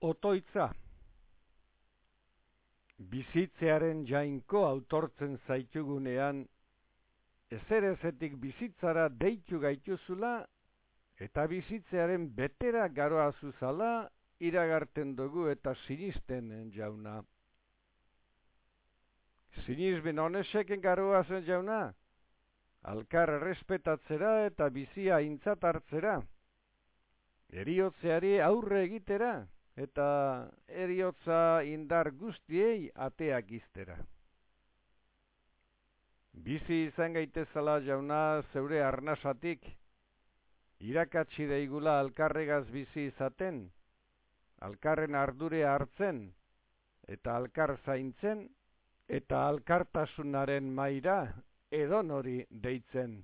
Otoitza. Bizitzearen jainko autortzen zaitugunean, ezer ezetik bizitzara deitu gaituzula, eta bizitzearen betera garoa zuzala, iragarten dugu eta sinisten jauna. Sinisben honeseken garoa zen jauna, alkar errespetatzera eta bizia intzat hartzera, eriotzeari aurre egitera, eta eriotza indar guztiei ateak iztera. Bizi izan gaitezala jauna zeure arnasatik, irakatsi deigula alkarregaz bizi izaten, alkarren ardure hartzen, eta alkar zaintzen, eta alkartasunaren maira edonori deitzen.